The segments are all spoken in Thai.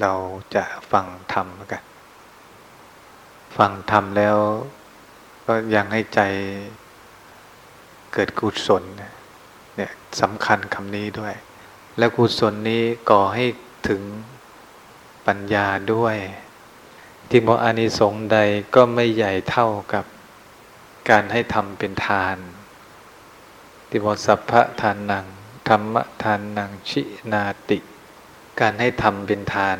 เราจะฟังธรรมกัน ฟังธรรมแล้ว ก็ยังให้ใจเกิดกุศลเนี่ยสำคัญคำนี้ด้วย และกุศลนี้ก่อให้ถึงปัญญาด้วย ที่บอกอานิสงส์ใดก็ไม่ใหญ่เท่ากับการให้ทำเป็นทาน ที่บอกสัพพะทานนังธรรมทานนังชินาติ การให้ทำเป็นทาน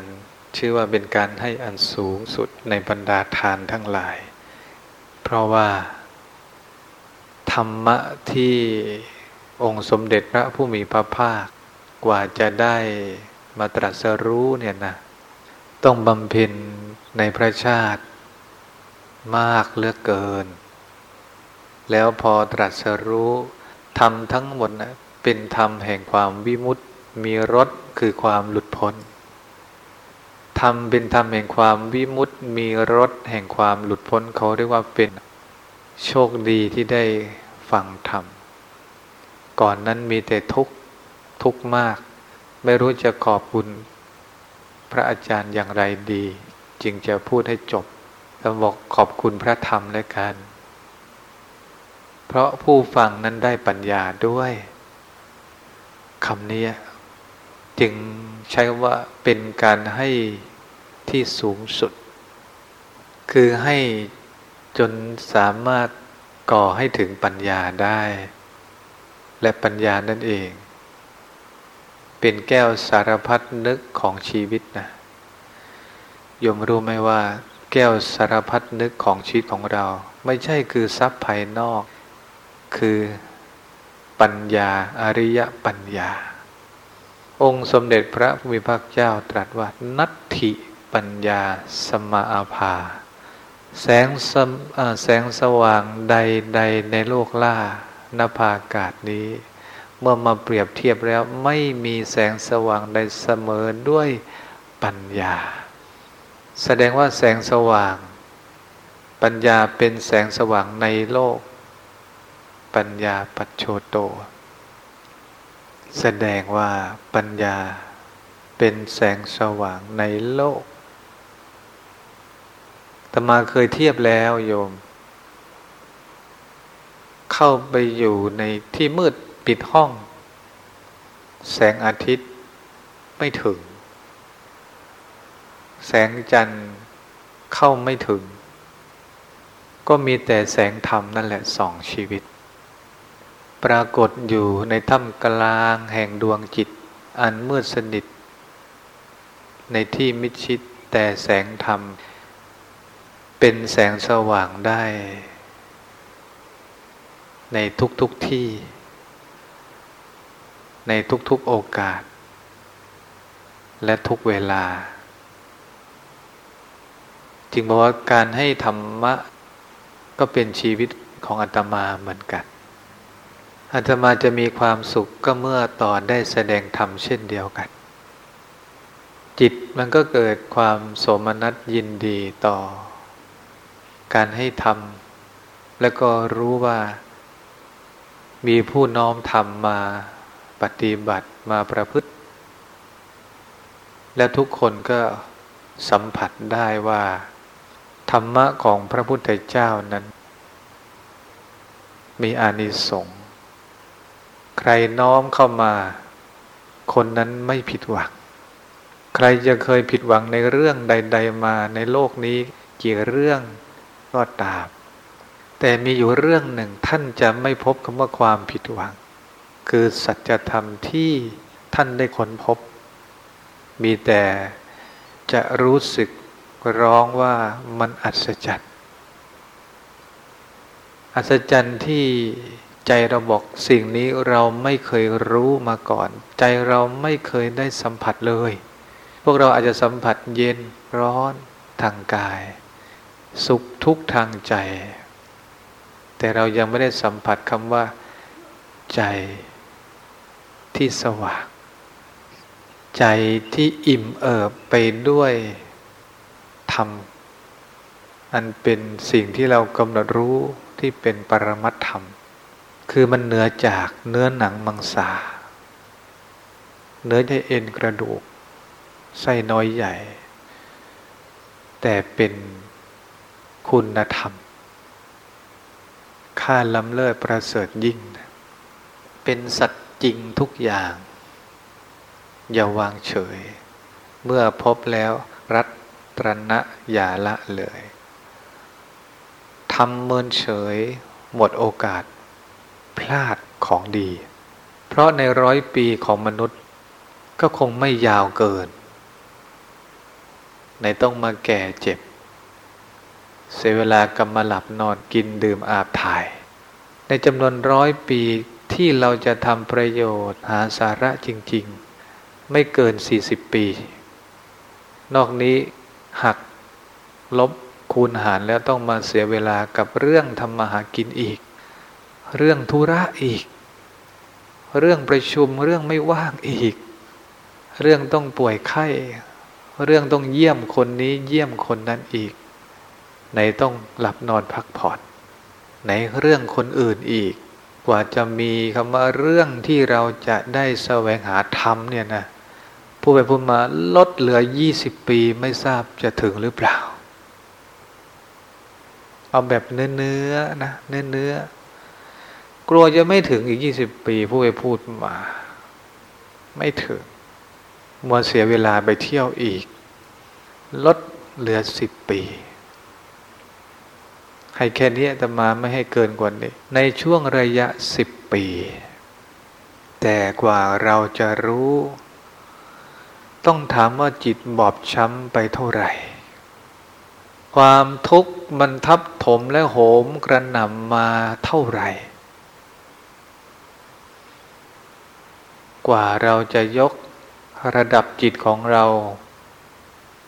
ชื่อว่าเป็นการให้อันสูงสุดในบรรดาทานทั้งหลาย เพราะว่า ธรรมะที่องค์สมเด็จพระผู้มีพระภาค กว่าจะได้มาตรัสรู้เนี่ยนะ ต้องบำเพ็ญในพระชาติมากเหลือเกิน แล้วพอตรัสรู้ทำทั้งหมดนะเป็นธรรมแห่งความวิมุตติ มีรสคือความหลุดพ้นธรรมเป็นธรรมแห่งความวิมุตติมีรสแห่งความหลุดพ้นเขาเรียกว่าเป็นโชคดีที่ได้ฟังธรรม ก่อนนั้นมีแต่ทุกข์ทุกข์มาก ไม่รู้จะขอบคุณพระอาจารย์อย่างไรดี จึงจะพูดให้จบแล้วบอกขอบคุณพระธรรมและกัน เพราะผู้ฟังนั้นได้ปัญญาด้วยคำนี้ จึงใช้ว่าเป็นการให้ที่สูงสุด คือให้จนสามารถก่อให้ถึงปัญญาได้ และปัญญานั่นเอง เป็นแก้วสารพัดนึกของชีวิตนะยมรู้ไหมว่า แก้วสารพัดนึกของชีวิตของเรา ไม่ใช่คือทรัพย์ภายนอก คือปัญญาอริยปัญญา องค์สมเด็จพระภูมิพระเจ้าตรัสว่านัตถิปัญญาสมาอาภา แสงสแสงสว่างใดใดในโลกล่านภาอากาศนี้ เมื่อมาเปรียบเทียบแล้วไม่มีแสงสว่างใดเสมอด้วยปัญญา แสดงว่าแสงสว่าง ปัญญาเป็นแสงสว่างในโลก ปัญญาปัจโชโต แสดงว่าปัญญาเป็นแสงสว่างในโลกตมาเคยเทียบแล้วโยม เข้าไปอยู่ในที่มืดปิดห้อง แสงอาทิตย์ไม่ถึง แสงจันทร์เข้าไม่ถึง ก็มีแต่แสงธรรมนั่นแหละสองชีวิต ปรากฏอยู่ในถ้ำกลางแห่งดวงจิต อันมืดสนิท ในที่มิชิดแต่แสงธรรม เป็นแสงสว่างได้ ในทุกๆทที่ ในทุกๆโอกาส และทุกเวลา จึงบอกว่าการให้ธรรมะก็เป็นชีวิตของอาตมาเหมือนกัน อาตมาจะมีความสุขก็เมื่อตอนได้แสดงธรรมเช่นเดียวกัน จิตมันก็เกิดความโสมนัสยินดีต่อ การให้ธรรม แล้วก็รู้ว่า มีผู้น้อมธรรมมาปฏิบัติมาประพฤติ และทุกคนก็สัมผัสได้ว่า ธรรมะของพระพุทธเจ้านั้น มีอานิสงส์ ใครน้อมเข้ามา คนนั้นไม่ผิดหวัง ใครจะเคยผิดหวังในเรื่องใด ๆ มาในโลกนี้กี่เรื่องก็ตาม แต่มีอยู่เรื่องหนึ่งท่านจะไม่พบคำว่าความผิดหวัง คือสัจธรรมที่ท่านได้ค้นพบ มีแต่จะรู้สึกร้องว่ามันอัศจรรย์อัศจรรย์ที่ ใจเราบอกสิ่งนี้เราไม่เคยรู้มาก่อน ใจเราไม่เคยได้สัมผัสเลย พวกเราอาจจะสัมผัสเย็นร้อนทางกาย สุขทุกทางใจ แต่เรายังไม่ได้สัมผัสคำว่า ใจที่สว่าง ใจที่อิ่มเอิบไปด้วยธรรมอันเป็นสิ่งที่เรากำหนดรู้ที่เป็นปรมัตธรรม คือมันเหนือจากเนื้อหนังมังสา เนื้อใยเอ็นกระดูก ไส้น้อยใหญ่ แต่เป็นคุณธรรม ค่าล้ำเลิศประเสริฐยิ่ง เป็นสัตว์จริงทุกอย่าง อย่าวางเฉย เมื่อพบแล้วรัตตรณะอย่าละเลยทำเมินเฉย หมดโอกาส พลาดของดี เพราะในร้อยปีของมนุษย์ ก็คงไม่ยาวเกิน ในต้องมาแก่เจ็บ เสียเวลากำมาหลับนอนกินดื่มอาบถ่าย ในจำนวนร้อยปีที่เราจะทำประโยชน์หาสาระจริง ๆ ไม่เกิน 40 ปี นอกนี้หักลบคูณหารแล้วต้องมาเสียเวลากับเรื่องทำมาหากินอีก เรื่องธุระอีก เรื่องประชุมเรื่องไม่ว่างอีก เรื่องต้องป่วยไข้ เรื่องต้องเยี่ยมคนนี้เยี่ยมคนนั้นอีก ไหนต้องหลับนอนพักผ่อนไหนเรื่องคนอื่นอีก กว่าจะมีคำว่าเรื่องที่เราจะได้แสวงหาธรรมเนี่ยนะผู้ไปพูดมาลดเหลือ20ปีไม่ทราบจะถึงหรือเปล่า เอาแบบเนื้อเนื้อนะเนื้อเนื้อ กลัวจะไม่ถึงอีก20ปีผู้ไปพูดมา ไม่ถึงมัวเสียเวลาไปเที่ยวอีก ลดเหลือ10ปี ให้แค่นี้แต่มาไม่ให้เกินกว่านี้ ในช่วงระยะสิบปี แต่กว่าเราจะรู้ ต้องถามว่าจิตบอบช้ำไปเท่าไหร่ ความทุกข์มันทับถมและโหมกระหน่ำมาเท่าไหร่ กว่าเราจะยกระดับจิตของเรา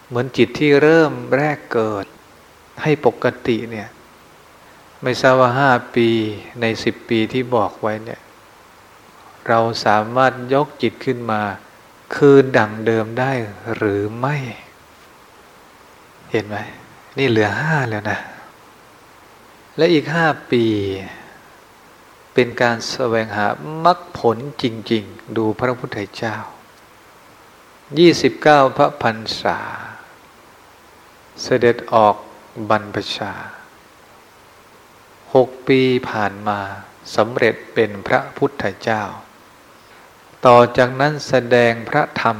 เหมือนจิตที่เริ่มแรกเกิด ให้ปกติเนี่ย ไม่ทราบว่าห้าปีในสิบปีที่บอกไว้เนี่ย เราสามารถยกจิตขึ้นมา คืนดั่งเดิมได้หรือไม่ เห็นไหมนี่เหลือห้าแล้วนะ และอีกห้าปี เป็นการแสวงหามรรคผลจริง ๆ ดูพระพุทธเจ้ายี่สิบเก้าพระพันษา เสด็จออกบรรพชาหกปีผ่านมาสำเร็จเป็นพระพุทธเจ้า ต่อจากนั้นแสดงพระธรรม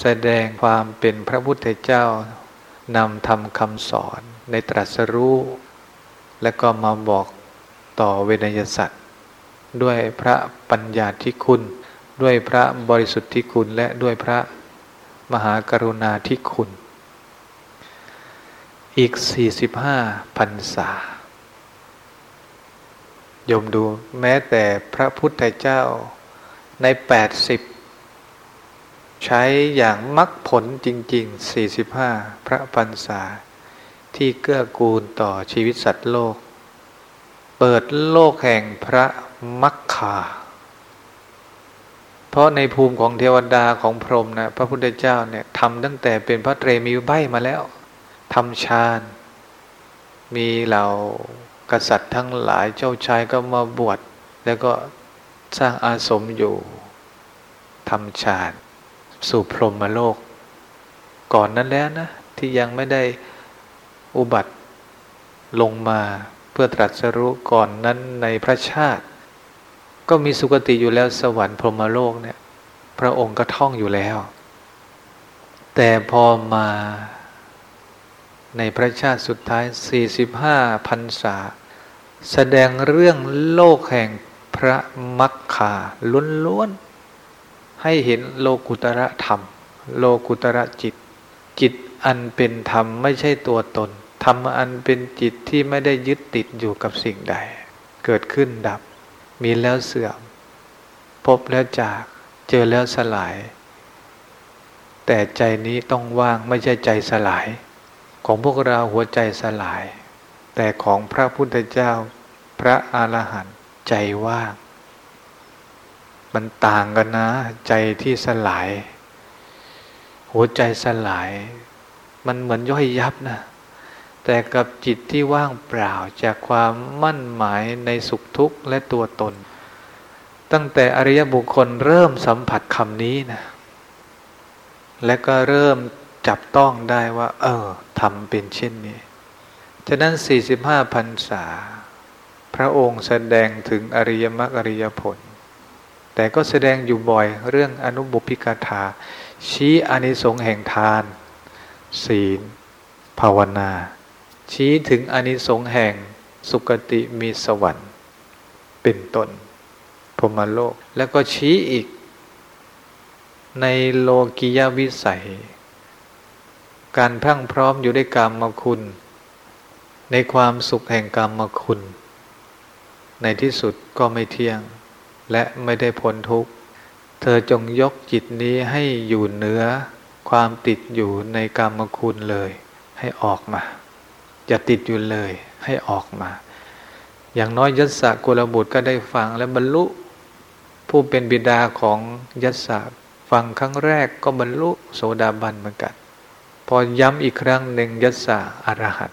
แสดงความเป็นพระพุทธเจ้านำทำคำสอนในตรัสรู้ และก็มาบอกต่อเวนยสัตว์ด้วยพระปัญญาธิคุณ ด้วยพระบริสุทธิคุณและด้วยพระมหากรุณาธิคุณ อีก 45พรรษายมดูแม้แต่พระพุทธเจ้าในแปดสิบใช้อย่างมักผลจริง ๆ 45 พระปัญษา ที่เกื้อกูลต่อชีวิตสัตว์โลก เปิดโลกแห่งพระมักคา เพราะในภูมิของเทวดาของพรหมนะพระพุทธเจ้าเนี่ยทำตั้งแต่เป็นพระเตรมีใบมาแล้วทำฌานมีเหล่ากษัตริย์ทั้งหลายเจ้าชายก็มาบวชแล้วก็สร้างอาสมอยู่ทำฌานสู่พรหมโลก ก่อนนั้นแล้วนะ ที่ยังไม่ได้อุบัติลงมาเพื่อตรัสรู้ก่อนนั้นในพระชาติ ก็มีสุคติอยู่แล้วสวรรค์พรหมโลกเนี่ย พระองค์ก็ท่องอยู่แล้ว แต่พอมาในพระชาติสุดท้าย 45พรรษา แสดงเรื่องโลกแห่งพระมักคาล้วนๆ ให้เห็นโลกุตระธรรม โลกุตระจิต จิตอันเป็นธรรมไม่ใช่ตัวตน ธรรมอันเป็นจิตที่ไม่ได้ยึดติดอยู่กับสิ่งใด เกิดขึ้นดับ มีแล้วเสื่อม พบแล้วจาก เจอแล้วสลาย แต่ใจนี้ต้องว่างไม่ใช่ใจสลาย ของพวกเราหัวใจสลาย แต่ของพระพุทธเจ้า พระอรหันต์ใจว่าง มันต่างกันนะ ใจที่สลาย หัวใจสลาย มันเหมือนย่อยยับนะ แต่กับจิตที่ว่างเปล่าจากความมั่นหมายในสุขทุกข์และตัวตน ตั้งแต่อริยบุคคลเริ่มสัมผัสคำนี้นะ และก็เริ่มจับต้องได้ว่า เออทำเป็นเช่นนี้ ฉะนั้น 45พรรษา พระองค์แสดงถึงอริยมรรคอริยผล แต่ก็แสดงอยู่บ่อยเรื่องอนุบุพิกถาชี้อานิสงส์แห่งทาน ศีล ภาวนา ชี้ถึงอนิสงส์แห่งสุคติมีสวรรค์ เป็นต้นพรมโลก แล้วก็ชี้อีก ในโลกิยวิสัย การพรั่งพร้อมอยู่ด้วยกรรมคุณ ในความสุขแห่งกรรมคุณ ในที่สุดก็ไม่เที่ยง และไม่ได้พ้นทุกข์เธอจงยกจิตนี้ให้อยู่เหนือความติดอยู่ในกรรมคุณเลย ให้ออกมา อย่าติดอยู่เลยให้ออกมา อย่างน้อยยศกุลบุตรก็ได้ฟังและบรรลุ ผู้เป็นบิดาของยศฟังครั้งแรกก็บรรลุโสดาบันเหมือนกัน พอย้ำอีกครั้งหนึ่งยศอรหัต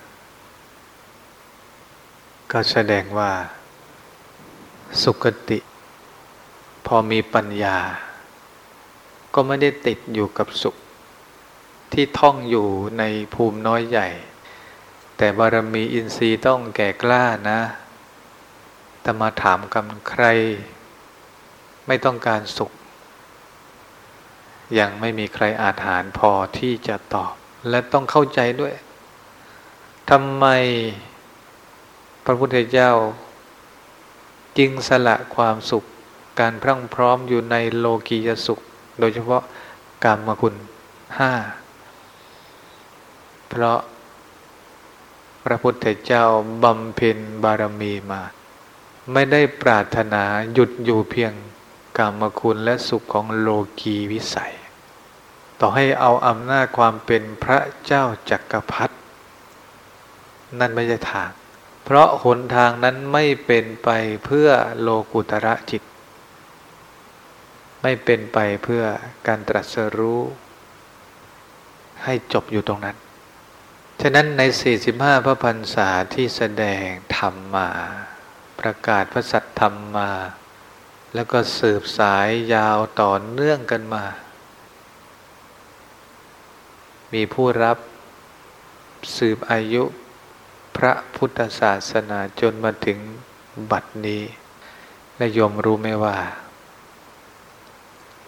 ก็แสดงว่า สุคติ พอมีปัญญา ก็ไม่ได้ติดอยู่กับสุข ที่ท่องอยู่ในภูมิน้อยใหญ่ แต่บารมีอินทรีย์ต้องแก่กล้านะแต่มาถามกันใคร ไม่ต้องการสุข ยังไม่มีใครอาจหารพอที่จะตอบ และต้องเข้าใจด้วยทำไมพระพุทธเจ้าจึงสละความสุข การพรั่งพร้อมอยู่ในโลกียสุข โดยเฉพาะกรรมคุณห้าเพราะ ระพุทธเจ้าบำเพ็ญบารมีมา ไม่ได้ปรารถนาหยุดอยู่เพียงกรรมคุณและสุขของโลกีวิสัย ต่อให้เอาอำนาจความเป็นพระเจ้าจักรพรรดินั่นไม่ใช่ทาง เพราะหนทางนั้นไม่เป็นไปเพื่อโลกุตระจิต ไม่เป็นไปเพื่อการตรัสรู้ ให้จบอยู่ตรงนั้น ฉะนั้นใน 45 พระพรรษาที่แสดงธรรมมา ประกาศพระสัทธรรมมา แล้วก็สืบสายยาวต่อเนื่องกันมา มีผู้รับสืบอายุพระพุทธศาสนาจนมาถึงบัดนี้ และยมรู้ไหมว่า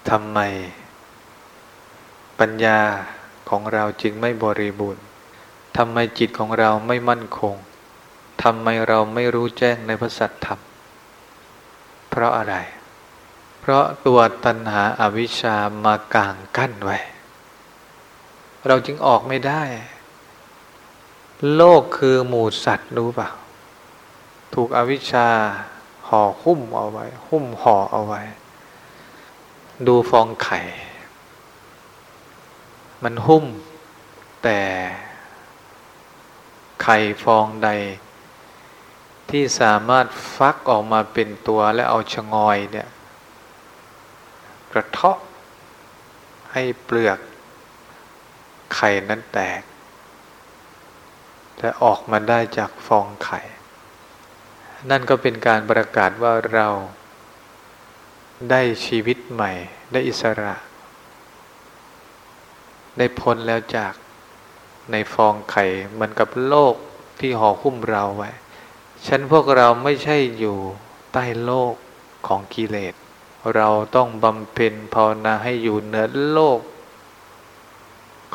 ทำไม ปัญญาของเราจึงไม่บริบูรณ์ ทำไมจิตของเราไม่มั่นคงทำไมเราไม่รู้แจ้งในพระสัตธรรม เพราะอะไร เพราะตัวตัณหาอาวิชชามากางกั้นไว้ เราจึงออกไม่ได้ โลกคือหมู่สัตว์รู้ปะถูกอวิชชาห่อหุ้มเอาไว้ หุ้มห่อเอาไว้ ดูฟองไข่ มันหุ้มแต่ ไข่ฟองใด ที่สามารถฟักออกมาเป็นตัวและเอาชะงอยเนี่ย กระเทาะให้เปลือก ไข่นั้นแตกและออกมาได้จากฟองไข่ นั่นก็เป็นการประกาศว่าเราได้ชีวิตใหม่ ได้อิสระ ได้พ้นแล้วจาก ในฟองไข่เหมือนกับโลกที่ห่อหุ้มเราไว้ฉันพวกเราไม่ใช่อยู่ใต้โลกของกิเลส เราต้องบำเพ็ญภาวนาให้อยู่เหนือโลก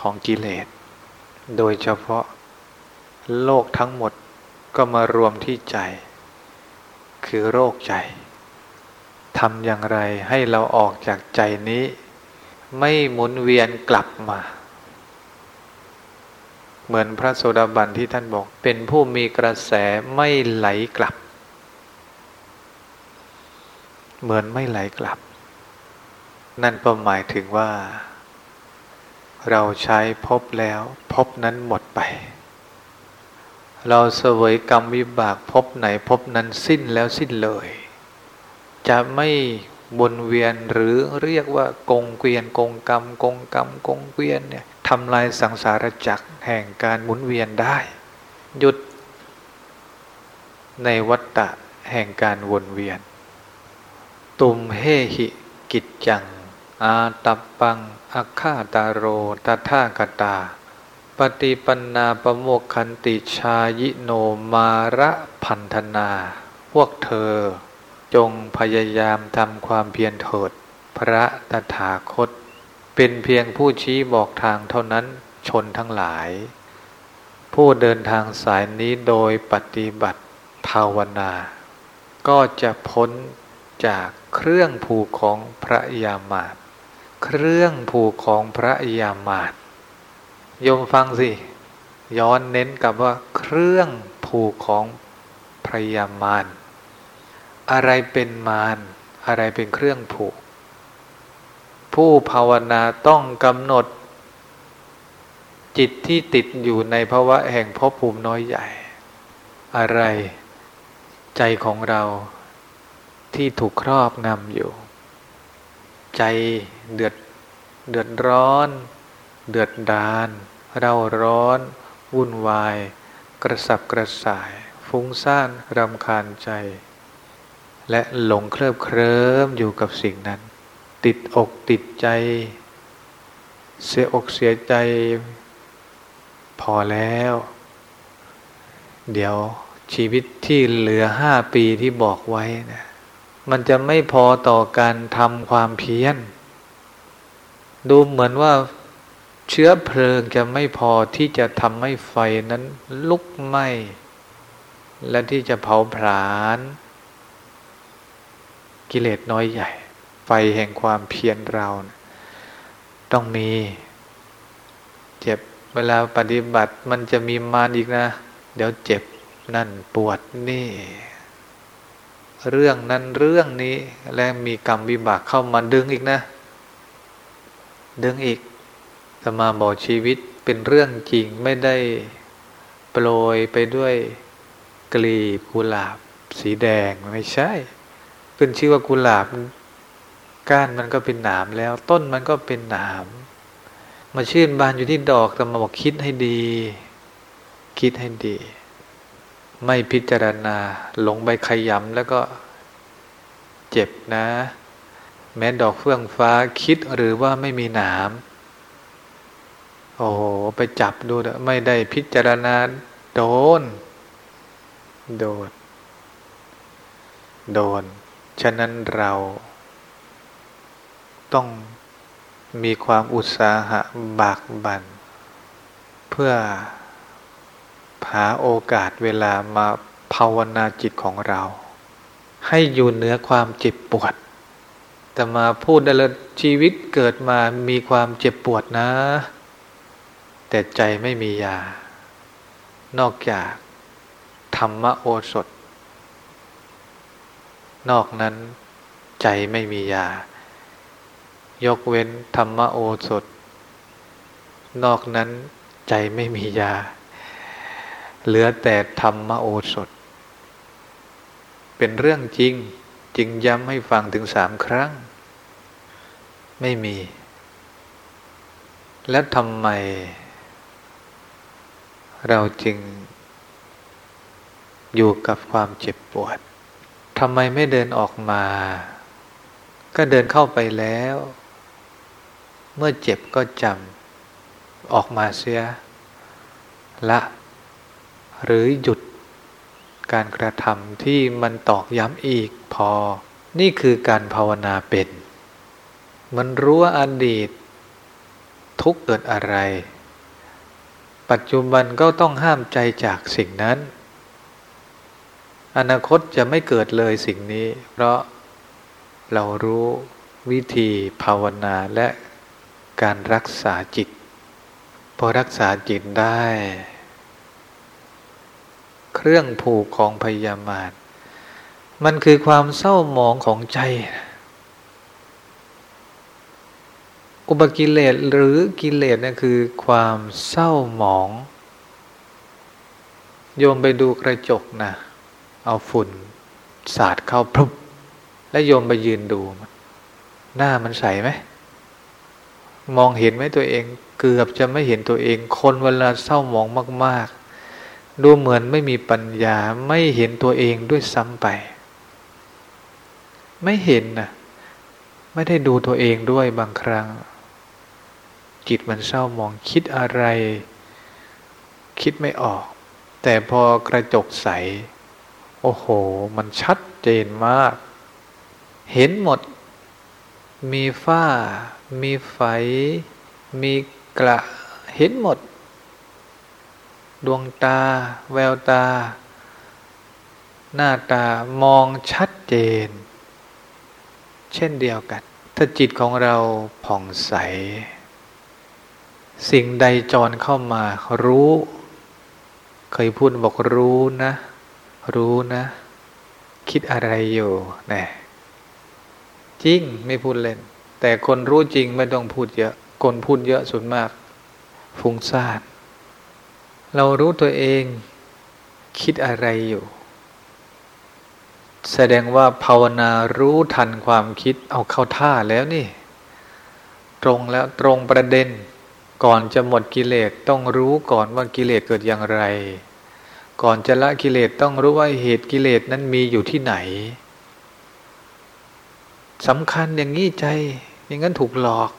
ของกิเลส โดยเฉพาะโลกทั้งหมดก็มารวมที่ใจ คือโรคใจทำอย่างไรให้เราออกจากใจนี้ ไม่หมุนเวียนกลับมา เหมือนพระโสดาบันที่ท่านบอก เป็นผู้มีกระแสไม่ไหลกลับ เหมือนไม่ไหลกลับ นั่นก็หมายถึงว่า เราใช้พบแล้วพบนั้นหมดไป เราเสวยกรรมวิบากพบไหนพบนั้นสิ้นแล้วสิ้นเลย จะไม่วนเวียนหรือเรียกว่ากงเกวียนกงกรรมกงกรรมกงเกวียนเนี่ย ทำลายสังสารจักรแห่งการหมุนเวียนได้ หยุด ในวัฏฏะแห่งการวนเวียน ตุมเฮหิกิจจัง อาตับปังอาคาตาโรตถากตา ปฏิปันนาประโมกขันติชายิโนมาระพันธนา พวกเธอ จงพยายามทำความเพียรเถิด พระตถาคต เป็นเพียงผู้ชี้บอกทางเท่านั้นชนทั้งหลาย ผู้เดินทางสายนี้โดยปฏิบัติภาวนา ก็จะพ้นจากเครื่องผูกของพระยามาตเครื่องผูกของพระยามาตยมฟังสิ ย้อนเน้นกับว่าเครื่องผูกของพระยามารอะไรเป็นมารอะไรเป็นเครื่องผูก ผู้ภาวนาต้องกำหนด จิตที่ติดอยู่ในภาวะแห่งภพภูมิน้อยใหญ่ อะไร ใจของเราที่ถูกครอบงำอยู่ ใจเดือดเดือดร้อน เดือดดานเราร้อน วุ่นวาย กระสับกระส่าย ฟุ้งซ่านรำคาญใจ และหลงเคลิบเคลิ้มอยู่กับสิ่งนั้น ติดอกติดใจ เสียอกเสียใจ พอแล้ว เดี๋ยวชีวิตที่เหลือห้าปีที่บอกไว้นะมันจะไม่พอต่อการทำความเพียรดูเหมือนว่าเชื้อเพลิงจะไม่พอที่จะทำให้ไฟนั้นลุกไหม้และที่จะเผาผลาญกิเลสน้อยใหญ่ ไฟแห่งความเพียรเรา ต้องมี เจ็บเวลาปฏิบัติมันจะมีมารอีกนะ เดี๋ยวเจ็บนั่นปวดนี่ เรื่องนั้นเรื่องนี้และมีกรรมวิบากเข้ามาดึงอีกนะ ดึงอีกสมาบอกชีวิตเป็นเรื่องจริงไม่ได้โปรยไปด้วยกลีบกุหลาบ สีแดงไม่ใช่เป็นชื่อว่ากุหลาบ ก้านมันก็เป็นหนามแล้ว ต้นมันก็เป็นหนาม มาชื่นบานอยู่ที่ดอกแต่มาบอกคิดให้ดี คิดให้ดี ไม่พิจารณาหลงไปขยำแล้วก็เจ็บนะ แม้ดอกเฟื่องฟ้าคิดหรือว่าไม่มีหนามโอ้โหไปจับดูไม่ได้พิจารณาโดน โดน โดน ฉะนั้นเรา ต้องมีความอุตสาหะบากบันเพื่อหาโอกาสเวลามาภาวนาจิตของเรา ให้อยู่เหนือความเจ็บปวด แต่มาพูดได้เลยชีวิตเกิดมามีความเจ็บปวดนะ แต่ใจไม่มียา นอกจากธรรมโอสถ นอกนั้นใจไม่มียา ยกเว้นธรรมโอสถ นอกนั้นใจไม่มียา เหลือแต่ธรรมโอสถ เป็นเรื่องจริงจึงย้ำให้ฟังถึงสามครั้ง ไม่มี และทำไม เราจึง อยู่กับความเจ็บปวดทำไมไม่เดินออกมา ก็เดินเข้าไปแล้ว เมื่อเจ็บก็จำออกมาเสีย ละ หรือหยุดการกระทำที่มันตอกย้ำอีกพอ นี่คือการภาวนาเป็น มันรู้ว่าอดีต ทุกเกิดอะไร ปัจจุบันก็ต้องห้ามใจจากสิ่งนั้น อนาคตจะไม่เกิดเลยสิ่งนี้ เพราะเรารู้วิธีภาวนาและ การรักษาจิต พอรักษาจิตได้ เครื่องผูกของพยามารมันคือความเศร้าหมองของใจ อุปกิเลสหรือกิเลสนั่นคือความเศร้าหมอง โยมไปดูกระจกนะเอาฝุ่นสาดเข้าพรุบแล้วโยมไปยืนดู หน้ามันใสไหม มองเห็นไหมตัวเอง เกือบจะไม่เห็นตัวเอง คนเวลาเศร้าหมองมาก ๆ ดูเหมือนไม่มีปัญญาไม่เห็นตัวเองด้วยซ้ำไป ไม่เห็นนะไม่ได้ดูตัวเองด้วยบางครั้ง จิตมันเศร้ามองคิดอะไร คิดไม่ออก แต่พอกระจกใส โอ้โห มันชัดเจนมาก เห็นหมดมีฝ้า มีไฟมีกระเห็นหมด ดวงตา แววตา หน้าตามองชัดเจน เช่นเดียวกัน ถ้าจิตของเราผ่องใส สิ่งใดจรเข้ามารู้ เคยพูดบอกรู้นะ รู้นะ คิดอะไรอยู่นะจริงไม่พูดเล่น แต่คนรู้จริงไม่ต้องพูดเยอะ คนพูดเยอะส่วนมากฟุ้งซ่านเรารู้ตัวเองคิดอะไรอยู่ แสดงว่าภาวนารู้ทันความคิดเอาเข้าท่าแล้วนี่ ตรงแล้วตรงประเด็น ก่อนจะหมดกิเลสต้องรู้ก่อนว่ากิเลสเกิดอย่างไร ก่อนจะละกิเลสต้องรู้ว่าเหตุกิเลสนั้นมีอยู่ที่ไหนสำคัญอย่างนี้ใจ อย่างนั้นถูกหลอก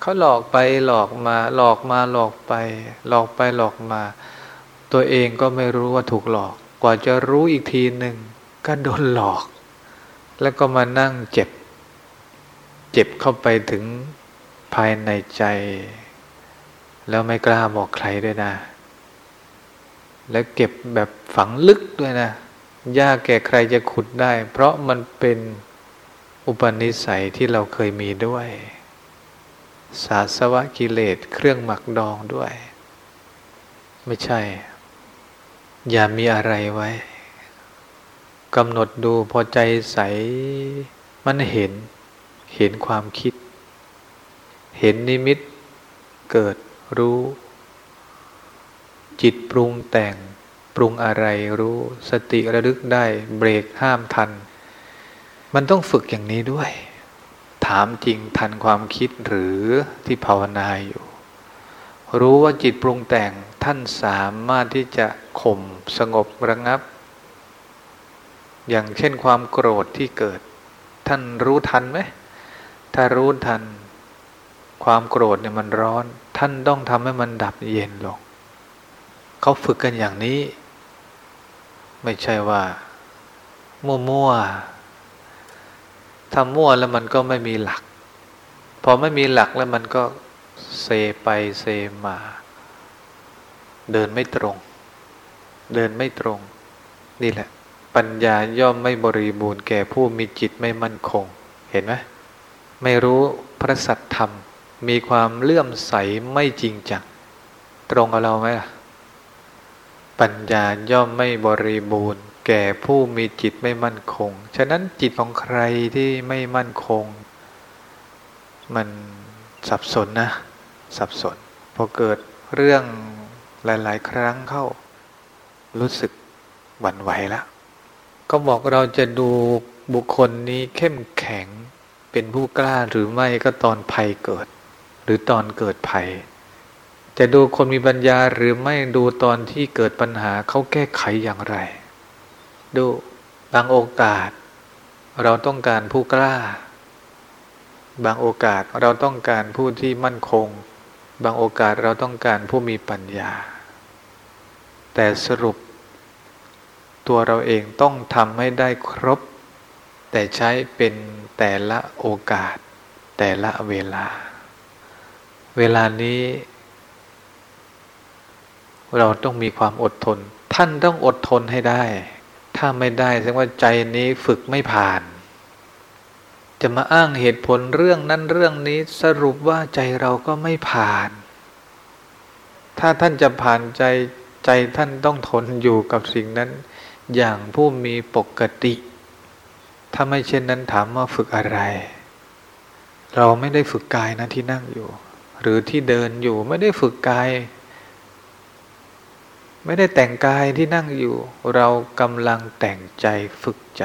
เขาหลอกไปหลอกมาหลอกมาหลอกไป หลอกไปหลอกมา ตัวเองก็ไม่รู้ว่าถูกหลอก กว่าจะรู้อีกทีหนึ่งก็โดนหลอก แล้วก็มานั่งเจ็บ เจ็บเข้าไปถึงภายในใจ แล้วไม่กล้าบอกใครด้วยนะ แล้วเก็บแบบฝังลึกด้วยนะยากแก่ใครจะขุดได้ เพราะมันเป็น อุปนิสัยที่เราเคยมีด้วย สาสวะกิเลสเครื่องหมักดองด้วย ไม่ใช่ อย่ามีอะไรไว้กำหนดดูพอใจใส มันเห็น เห็นความคิด เห็นนิมิต เกิดรู้ จิตปรุงแต่ง ปรุงอะไรรู้ สติระลึกได้ เบรกห้ามทัน มันต้องฝึกอย่างนี้ด้วย ถามจริงทันความคิดหรือที่ภาวนาอยู่ รู้ว่าจิตปรุงแต่งท่านสามารถที่จะข่มสงบระงับ อย่างเช่นความโกรธที่เกิด ท่านรู้ทันไหมถ้ารู้ทัน ความโกรธเนี่ยมันร้อน ท่านต้องทำให้มันดับเย็นลงเขาฝึกกันอย่างนี้ ไม่ใช่ว่า มั่วๆ ถ้ามั่วแล้วมันก็ไม่มีหลัก พอไม่มีหลักแล้วมันก็เซไปเซมา เดินไม่ตรง เดินไม่ตรง นี่แหละ ปัญญาย่อมไม่บริบูรณ์แก่ผู้มีจิตไม่มั่นคง เห็นไหมไม่รู้พระสัตธรรม มีความเลื่อมใสไม่จริงจังตรงกับเราไหมล่ะ ปัญญาย่อมไม่บริบูรณ์ แก่ผู้มีจิตไม่มั่นคง ฉะนั้นจิตของใครที่ไม่มั่นคง มันสับสนนะ สับสน พอเกิดเรื่องหลาย ๆ ครั้งเข้า รู้สึกหวั่นไหวล้วก็บอกเราจะดูบุคคลนี้เข้มแข็งเป็นผู้กล้าหรือไม่ก็ตอนภัยเกิด หรือตอนเกิดภัย จะดูคนมีปัญญาหรือไม่ดูตอนที่เกิดปัญหาเขาแก้ไขอย่างไร ดูบางโอกาส เราต้องการผู้กล้า บางโอกาสเราต้องการผู้ที่มั่นคง บางโอกาสเราต้องการผู้มีปัญญา แต่สรุป ตัวเราเองต้องทำให้ได้ครบ แต่ใช้เป็นแต่ละโอกาส แต่ละเวลา เวลานี้ เราต้องมีความอดทน ท่านต้องอดทนให้ได้ ถ้าไม่ได้แสดงว่าใจนี้ฝึกไม่ผ่าน จะมาอ้างเหตุผลเรื่องนั้นเรื่องนี้สรุปว่าใจเราก็ไม่ผ่าน ถ้าท่านจะผ่านใจใจท่านต้องทนอยู่กับสิ่งนั้น อย่างผู้มีปกติ ถ้าไม่เช่นนั้นถามว่าฝึกอะไร เราไม่ได้ฝึกกายนะที่นั่งอยู่ หรือที่เดินอยู่ไม่ได้ฝึกกาย ไม่ได้แต่งกายที่นั่งอยู่ เรากำลังแต่งใจฝึกใจ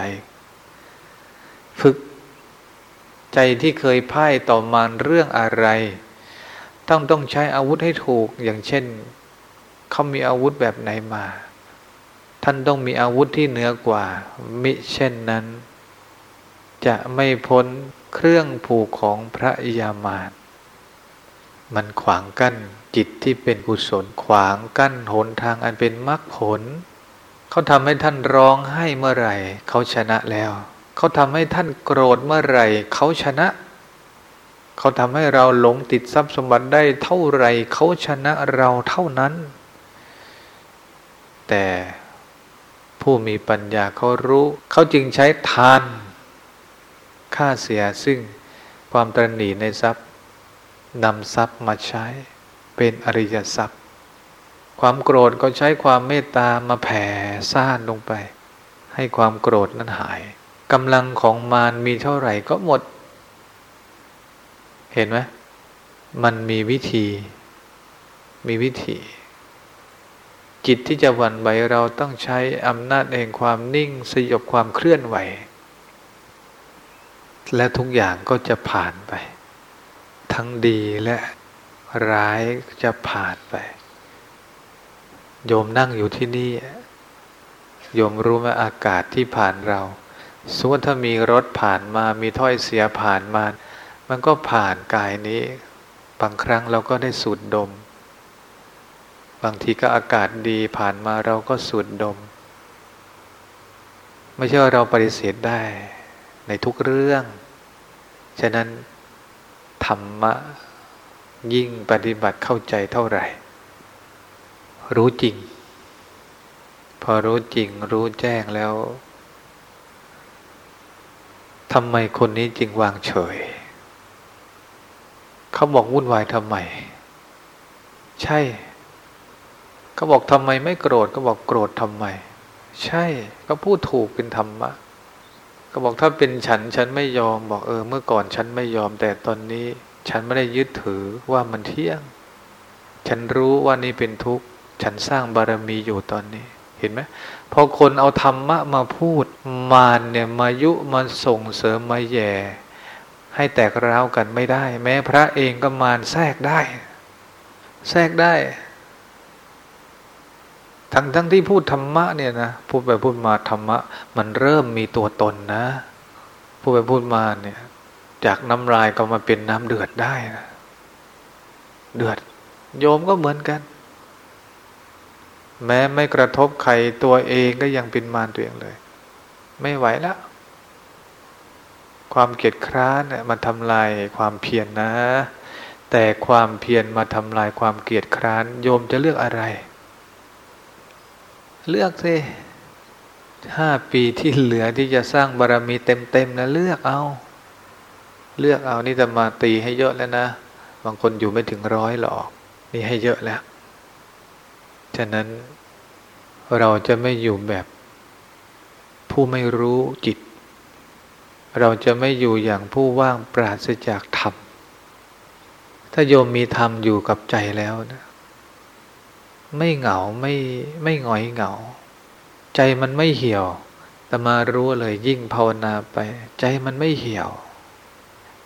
ฝึกใจที่เคยพ่ายต่อมารเรื่องอะไร ต้องต้องใช้อาวุธให้ถูกอย่างเช่นเขามีอาวุธแบบไหนมา ท่านต้องมีอาวุธที่เหนือกว่า มิเช่นนั้น จะไม่พ้นเครื่องผูกของพระยามารมันขวางกั้น จิตที่เป็นกุศลขวางกั้นหนทางอันเป็นมรรคผล เขาทำให้ท่านร้องให้เมื่อไหร่ เขาชนะแล้ว เขาทำให้ท่านโกรธเมื่อไหร่ เขาชนะ เขาทำให้เราหลงติดทรัพย์สมบัติได้เท่าไหร่ เขาชนะเราเท่านั้น แต่ผู้มีปัญญาเขารู้ เขาจึงใช้ทานค่าเสียซึ่งความตรณีในทรัพย์นำทรัพย์มาใช้ เป็นอริยทรัพย์ ความโกรธก็ใช้ความเมตตามาแผ่ซ่านลงไป ให้ความโกรธนั้นหายกำลังของมารมีเท่าไหร่ก็หมด เห็นไหมมันมีวิธี มีวิธี จิตที่จะหวั่นไหวเราต้องใช้อำนาจแห่งความนิ่งสยบความเคลื่อนไหว และทุกอย่างก็จะผ่านไป ทั้งดีและ ร้ายจะผ่านไป โยมนั่งอยู่ที่นี่ โยมรู้ไหมอากาศที่ผ่านเราสมมติถ้ามีรถผ่านมามีถ้อยเสียผ่านมา มันก็ผ่านกายนี้ บางครั้งเราก็ได้สูดดม บางทีก็อากาศดีผ่านมาเราก็สูดดม ไม่ใช่ว่าเราปฏิเสธได้ในทุกเรื่อง ฉะนั้นธรรมะ ยิ่งปฏิบัติเข้าใจเท่าไหร่ รู้จริง พอรู้จริงรู้แจ้งแล้วทำไมคนนี้จึงวางเฉย เขาบอกวุ่นวายทำไม ใช่ เขาบอกทำไมไม่โกรธก็บอกโกรธทำไม ใช่ก็พูดถูกเป็นธรรมะก็บอกถ้าเป็นฉันฉันไม่ยอม บอกเออ เมื่อก่อนฉันไม่ยอมแต่ตอนนี้ ฉันไม่ได้ยึดถือว่ามันเที่ยง ฉันรู้ว่านี่เป็นทุกข์ ฉันสร้างบารมีอยู่ตอนนี้ เห็นไหมพอคนเอาธรรมะมาพูด มารเนี่ยมายุมาส่งเสริมมาแย่ ให้แตกร้าวกันไม่ได้ แม้พระเองก็มารแทรกได้ แทรกได้ ทั้งทั้งที่พูดธรรมะเนี่ยนะพูดไปพูดมาธรรมะ มันเริ่มมีตัวตนนะ พูดไปพูดมาเนี่ย จากน้ำลายก็มาเป็นน้ำเดือดได้นะเดือด โยมก็เหมือนกัน แม้ไม่กระทบใครตัวเองก็ยังเป็นมารตัวเองเลย ไม่ไหวแล้วความเกียดคร้านมันทำลายความเพียรนนะ แต่ความเพียรมาทำลายความเกียดคร้าน โยมจะเลือกอะไร เลือกสิห้าปีที่เหลือที่จะสร้างบารรมีเต็มๆนะเลือกเอา เลือกเอานี่จะมาตีให้เยอะแล้วนะ บางคนอยู่ไม่ถึงร้อยหรอก นี่ให้เยอะแล้ว ฉะนั้นเราจะไม่อยู่แบบผู้ไม่รู้จิต เราจะไม่อยู่อย่างผู้ว่างปราศจากธรรม ถ้าโยมมีธรรมอยู่กับใจแล้วนะไม่เหงาไม่ไม่หงอยเหงา ใจมันไม่เหี่ยวแต่มารู้เลยยิ่งภาวนาไป ใจมันไม่เหี่ยว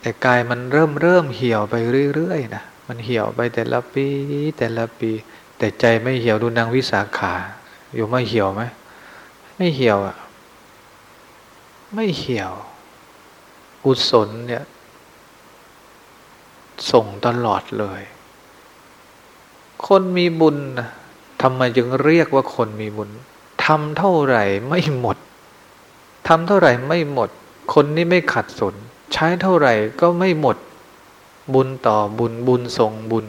แต่กายมันเริ่มเริ่มเหี่ยวไปเรื่อยๆนะมันเหี่ยวไปแต่ละปีแต่ละปี แต่ใจไม่เหี่ยวดูนางวิสาขาอยู่ไม่เหี่ยวไหมไม่เหี่ยวอะ ไม่เหี่ยวกุศลเนี่ย ส่งตลอดเลย คนมีบุญนะทำไมจึงเรียกว่าคนมีบุญทำเท่าไหร่ไม่หมดทำเท่าไหร่ไม่หมด คนนี้ไม่ขัดสน ใช้เท่าไหร่ก็ไม่หมด บุญต่อบุญบุญส่งบุญ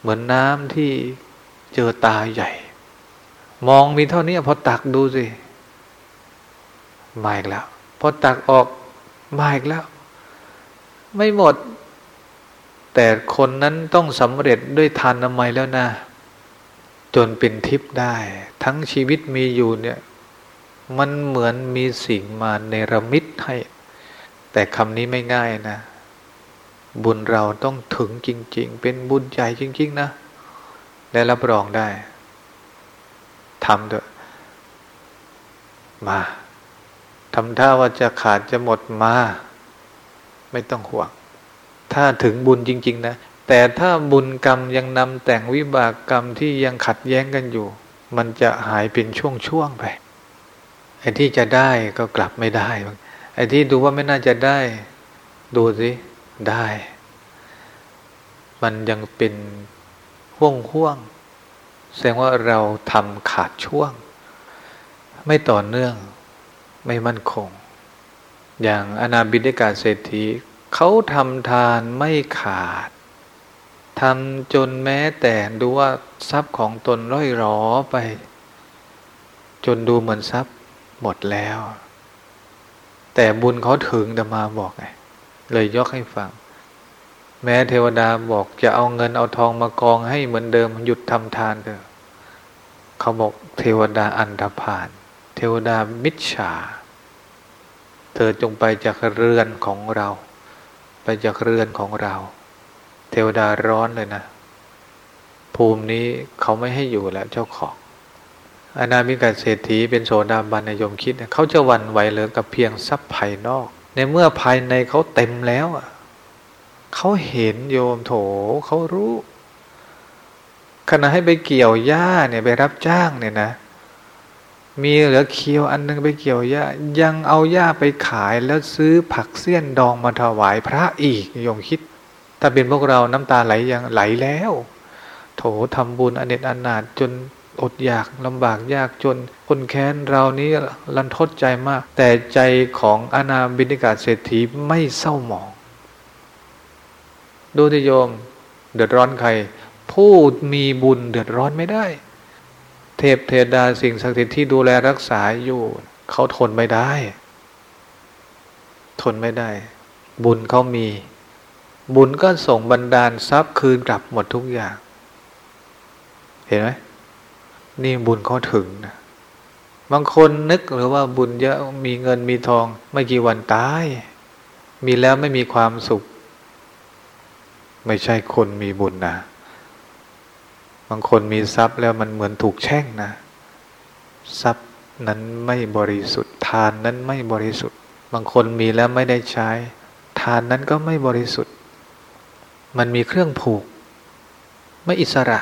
เหมือนน้ำที่เจอตาใหญ่ มองมีเท่านี้พอตักดูสิมาอีกแล้ว พอตักออกมาอีกแล้ว ไม่หมด แต่คนนั้นต้องสำเร็จด้วยทานนามัยแล้วนะ จนเป็นทิพย์ได้ ทั้งชีวิตมีอยู่เนี่ย มันเหมือนมีสิ่งมาในรมิตให้ แต่คำนี้ไม่ง่ายนะ บุญเราต้องถึงจริง ๆ เป็นบุญใหญ่จริง ๆ นะ และรับรองได้ทำเถอะ มาทำท่าว่าจะขาดจะหมดมา ไม่ต้องห่วง ถ้าถึงบุญจริง ๆ นะ แต่ถ้าบุญกรรมยังนำแต่งวิบากกรรมที่ยังขัดแย้งกันอยู่ มันจะหายเป็นช่วง ๆ ไปไอ้ที่จะได้ก็กลับไม่ได้ ไอ้ที่ดูว่าไม่น่าจะได้ ดูสิ ได้ มันยังเป็นห่วงห่วง แสดงว่าเราทำขาดช่วง ไม่ต่อเนื่อง ไม่มั่นคง อย่างอนาบินิกาเศรษฐีเขาทำทานไม่ขาดทำจนแม้แต่ดูว่าทรัพย์ของตนร่อยรอไป จนดูเหมือนทรัพย์หมดแล้ว แต่บุญเขาถึงแต่มาบอกไงเลยยกให้ฟัง แม้เทวดาบอกจะเอาเงินเอาทองมากองให้เหมือนเดิมหยุดทำทานเถอะเขาบอกเทวดาอันธพาลเทวดามิจฉา เธอจงไปจากเรือนของเรา ไปจากเรือนของเรา เทวดาร้อนเลยนะ ภูมินี้เขาไม่ให้อยู่แล้วเจ้าของ อนามิกาเศรษฐีเป็นโสดาบันนยมคิดเขาจะวันไหวเหลือกับเพียงทรัพย์ภายนอก ในเมื่อภายในเขาเต็มแล้วอะเขาเห็นโยมโถเขารู้ขณะให้ไปเกี่ยวหญ้าเนี่ยไปรับจ้างเนี่ยนะ มีเหลือเคียวอันนึงไปเกี่ยวหญ้า ยังเอาหญ้าไปขายแล้วซื้อผักเสี้ยนดองมาถวายพระอีกโยมคิด ถ้าเป็นพวกเราน้ำตาไหลยังไหลแล้ว โถทำบุญอเนจอนาถจน อดอยากลำบากยากจน คนแค้นเรานี้รันทดใจมาก แต่ใจของอนาบินิกาเศรษฐีไม่เศร้าหมอง ดูที่โยม เดือดร้อนใคร ผู้มีบุญเดือดร้อนไม่ได้ เทพเทดาสิ่งศักดิ์สิทธิ์ที่ดูแลรักษาอยู่ เขาทนไม่ได้ ทนไม่ได้ บุญเขามี บุญก็ส่งบันดาลทรัพย์คืนกลับหมดทุกอย่าง เห็นไหม นี่บุญเขาถึงนะบางคนนึกหรือว่าบุญเยอะมีเงินมีทอง ไม่กี่วันตาย มีแล้วไม่มีความสุข ไม่ใช่คนมีบุญนะบางคนมีทรัพย์แล้วมันเหมือนถูกแช่งนะ ทรัพย์นั้นไม่บริสุทธิ์ ทานนั้นไม่บริสุทธิ์ บางคนมีแล้วไม่ได้ใช้ ทานนั้นก็ไม่บริสุทธิ์ มันมีเครื่องผูก ไม่อิสระ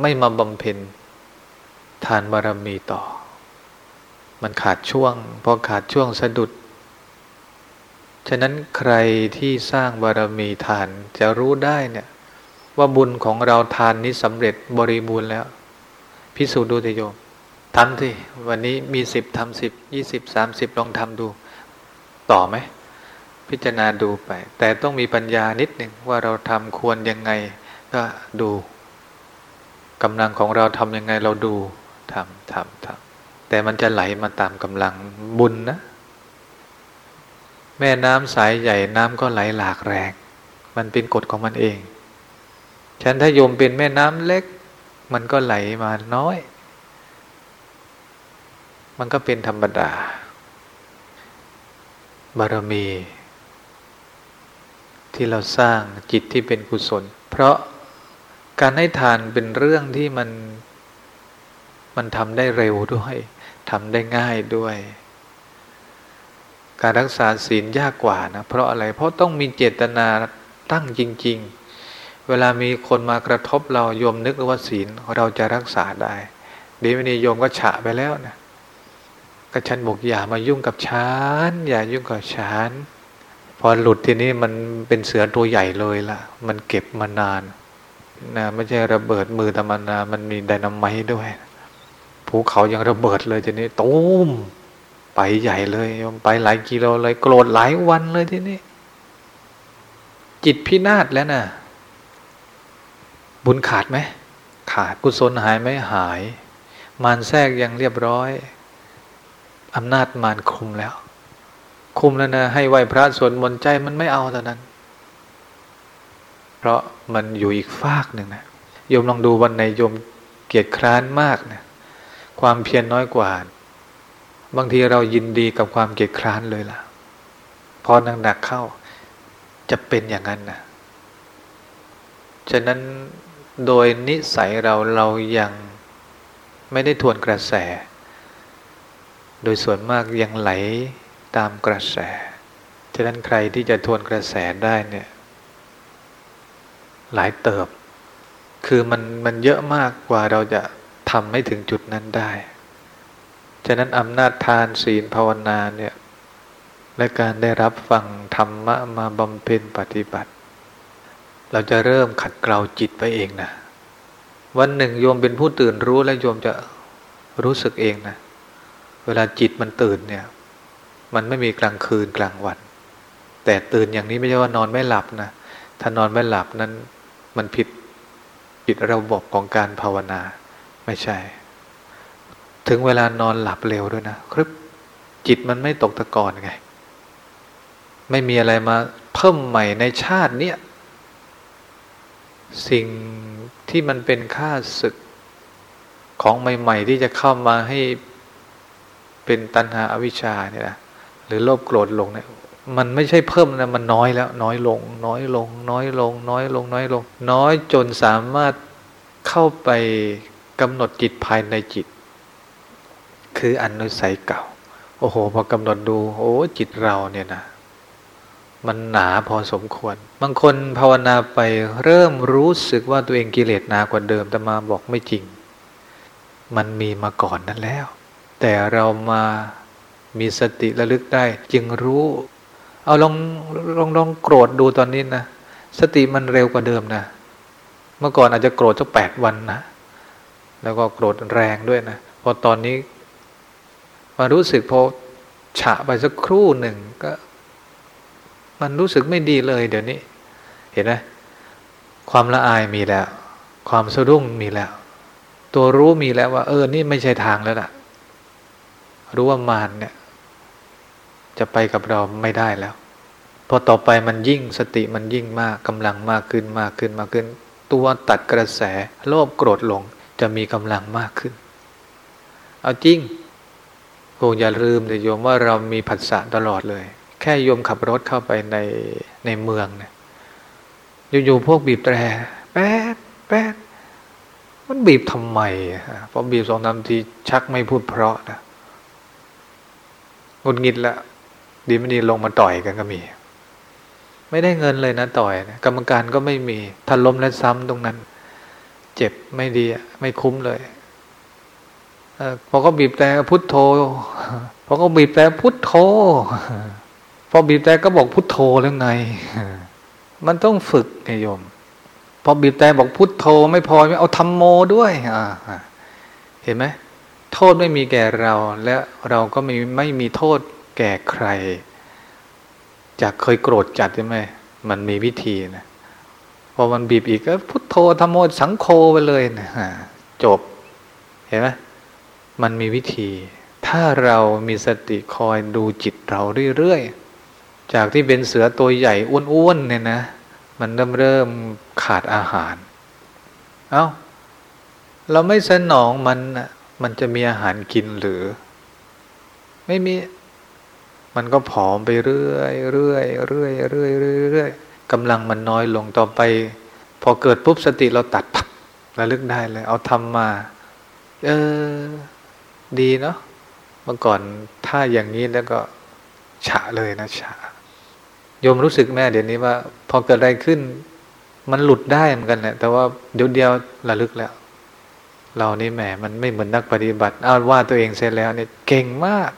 ไม่มาบำเพ็ญทานบารมีต่อ มันขาดช่วง พอขาดช่วงสะดุด ฉะนั้นใครที่สร้างบารมีทานจะรู้ได้เนี่ย ว่าบุญของเราทานนี้สำเร็จบริบูรณ์แล้ว พิสูจน์ดูเถอะโยมทำสิวันนี้มีสิบทำสิบยี่สิบสามสิบลองทำดู ต่อไหม พิจารณาดูไป แต่ต้องมีปัญญานิดหนึ่งว่าเราทำควรยังไง ก็ดู กำลังของเราทำยังไงเราดูทำทำทำแต่มันจะไหลมาตามกำลังบุญนะ แม่น้ำสายใหญ่น้ำก็ไหลหลากแรง มันเป็นกฎของมันเอง ฉันถ้าโยมเป็นแม่น้ำเล็ก มันก็ไหลมาน้อย มันก็เป็นธรรมดา บารมี ที่เราสร้างจิตที่เป็นกุศล เพราะ การให้ทานเป็นเรื่องที่มัน มันทำได้เร็วด้วยทำได้ง่ายด้วย การรักษาศีลยากกว่านะเพราะอะไรเพราะต้องมีเจตนาตั้งจริง ๆ เวลามีคนมากระทบเราโยมนึกว่าศีลเราจะรักษาได้ดีไม่ดีโยมก็ฉะไปแล้วนะก็ฉันบอกอย่ามายุ่งกับฉันอย่ายุ่งกับฉันพอหลุดทีนี้มันเป็นเสือตัวใหญ่เลยล่ะ มันเก็บมานาน นะไม่ใช่ระเบิดมือธรรมนา มันมีไดนาไมต์ด้วยภูเขายังระเบิดเลยทีนี้ตูมไปใหญ่เลยยมไปหลายกิโลเลยโกรธหลายวันเลยทีนี้จิตพินาศแล้วน่ะ บุญขาดไหมขาดกุศลหายไหมหาย มารแทรกยังเรียบร้อยอำนาจมารคุมแล้ว คุมแล้วนะให้ไหวพระสวดมนต์ใจมันไม่เอาตอนนั้น เพราะมันอยู่อีกฝากหนึ่งนะโยมลองดูวันในโยมเกียรติคร้านมากนะความเพียรนน้อยกว่า บางทีเรายินดีกับความเกียรติคร้านเลยล่ะ พอหนักๆเข้า จะเป็นอย่างนั้นนะฉะนั้นโดยนิสัยเราเรายังไม่ได้ทวนกระแส โดยส่วนมากยังไหลตามกระแส ฉะนั้นใครที่จะทวนกระแสได้เนี่ย หลายเติบ คือมันมันเยอะมากกว่าเราจะทำให้ถึงจุดนั้นได้ ฉะนั้นอำนาจทานศีลภาวนาเนี่ยและการได้รับฟังธรรมะมาบำเพ็ญปฏิบัติ เราจะเริ่มขัดเกลาจิตไปเองนะ วันหนึ่งโยมเป็นผู้ตื่นรู้และโยมจะรู้สึกเองนะ เวลาจิตมันตื่นเนี่ย มันไม่มีกลางคืนกลางวัน แต่ตื่นอย่างนี้ไม่ใช่ว่านอนไม่หลับนะ ถ้านอนไม่หลับนั้น มันผิดผิดระบบของการภาวนา ไม่ใช่ ถึงเวลานอนหลับเร็วด้วยนะครึบจิตมันไม่ตกตะกอนไง ไม่มีอะไรมาเพิ่มใหม่ในชาติเนี้ยสิ่งที่มันเป็นค่าศึกของใหม่ ๆ ที่จะเข้ามาให้เป็นตัณหาอวิชชาเนี่ยนะหรือโลภโกรธลงเนี่ย มันไม่ใช่เพิ่มนะมันน้อยแล้ว น้อยลง น้อยลง น้อยลง น้อยลง น้อยลง น้อยจนสามารถเข้าไปกำหนดจิตภายในจิต คืออนุสัยเก่า โอ้โหพอกำหนดดู โอ้จิตเราเนี่ยนะมันหนาพอสมควร บางคนภาวนาไปเริ่มรู้สึกว่าตัวเองกิเลสหนากว่าเดิมแต่มาบอกไม่จริง มันมีมาก่อนนั้นแล้ว แต่เรามามีสติระลึกได้ จึงรู้ เอาลองลองลองโกรธดูตอนนี้นะสติมันเร็วกว่าเดิมนะ เมื่อก่อนอาจจะโกรธสักแปดวันนะ แล้วก็โกรธแรงด้วยนะ พอตอนนี้มารู้สึกพอฉะไปสักครู่หนึ่งก็ มันรู้สึกไม่ดีเลยเดี๋ยวนี้ เห็นไหมความละอายมีแล้ว ความสะดุ้งมีแล้ว ตัวรู้มีแล้วว่า เออ นี่ไม่ใช่ทางแล้วล่ะ รู้ว่ามารเนี่ย จะไปกับเราไม่ได้แล้ว พอต่อไปมันยิ่งสติมันยิ่งมากกำลังมากขึ้นมากขึ้นมากขึ้น ตัวตัดกระแสโลภโกรธหลงจะมีกำลังมากขึ้น เอาจริงคงอย่าลืมแต่โยมว่าเรามีผัสสะตลอดเลย แค่โยมขับรถเข้าไปในในเมืองเนี่ยอยู่ๆพวกบีบแตรแป๊ดแป๊ดมันบีบทำไมพอบีบสองนาทีชักไม่พูดเพราะนะงุดงิดละดีไม่ดีลงมาต่อยกันก็มี ไม่ได้เงินเลยนะต่อยนะกรรมการก็ไม่มีถ้าล้มและซ้ำตรงนั้น เจ็บไม่ดีไม่คุ้มเลยอพอก็บีบแต่พุทโธพอก็บีบแต่พุทโธพอบีบแต่ก็บอกพุทโธแล้วไง มันต้องฝึกไงโยมพอบีบแต่บอกพุทโธไม่พอไม่เอาธรรมโมด้วยเห็นไหมโทษไม่มีแก่เรา และเราก็ไม่ไม่มีโทษแก่ใคร จากเคยโกรธจัดใช่ไหมมันมีวิธีนะพอมันบีบอีกก็พุทโธธรรมโมสังโฆไปเลยนะจบ เห็นไหมมันมีวิธี ถ้าเรามีสติคอยดูจิตเราเรื่อยๆ จากที่เป็นเสือตัวใหญ่อ้วนๆเนี่ยนะ มันเริ่มเริ่มขาดอาหาร เอา้า เราไม่สนองมันมันจะมีอาหารกินหรือ ไม่มี มันก็ผอมไปเรื่อยเรื่อยเรื่อยเรื่อยเรื่อยกำลังมันน้อยลงต่อไป พอเกิดปุ๊บสติเราตัดพักระลึกได้เลย เอาทำมา เออ ดีเนาะเมื่อก่อนถ้าอย่างนี้แล้วก็ฉะเลยนะฉะโยมรู้สึกแม่เดี๋ยวนี้ว่า พอเกิดอะไรขึ้น มันหลุดได้เหมือนกันแหละแต่ว่าเดี๋ยวเดียวระลึกแล้ว เรานี่แหมมันไม่เหมือนนักปฏิบัติเอาว่าตัวเองเสร็จแล้วเนี่ยเก่งมาก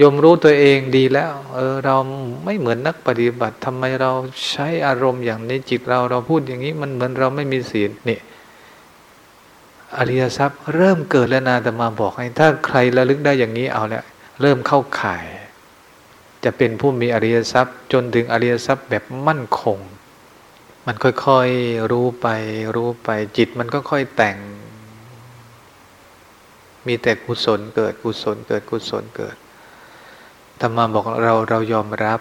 ยมรู้ตัวเองดีแล้ว เออ เราไม่เหมือนนักปฏิบัติทำไมเราใช้อารมณ์อย่างนี้จิตเราเราพูดอย่างนี้มันเหมือนเราไม่มีศีลนี่อริยทรัพย์เริ่มเกิดแล้วนาแต่มาบอกให้ถ้าใครระลึกได้อย่างนี้เอาแล้วเริ่มเข้าข่าย จะเป็นผู้มีอริยทรัพย์ จนถึงอริยทรัพย์แบบมั่นคง มันค่อยๆรู้ไป รู้ไปจิตมันก็ค่อยแต่ง มีแต่กุศลเกิดกุศลเกิดกุศลเกิด ธรรมาบอกเราเรายอมรับ